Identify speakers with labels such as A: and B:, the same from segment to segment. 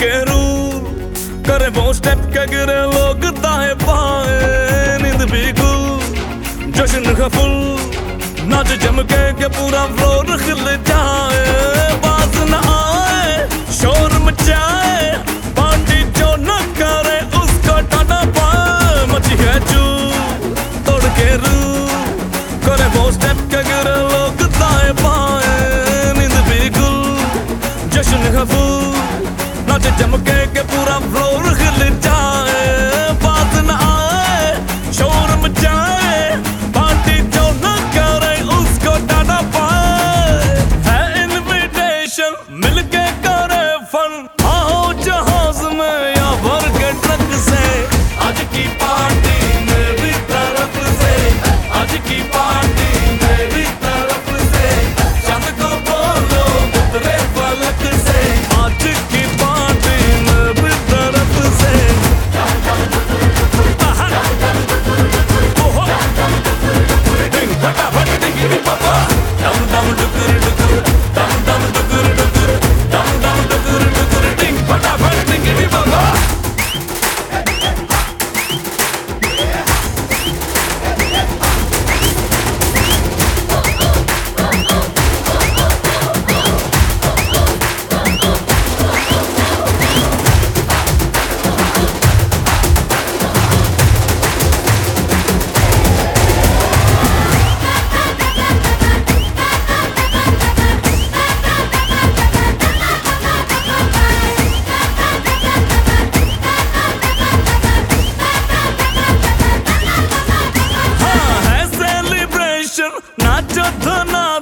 A: के रूल करे वो स्टेप के गिरे लोग दाएँ बाएँ, नींद भी गुल। जश्न का फुल, नाच जम के के पूरा फ्लोर खिल जाए। बाज न आए, शोर मचाए, पार्टी जो ना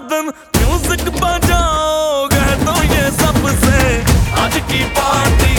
A: कदम म्यूज़िक बजाओ कह तो ये सबसे आज की पार्टी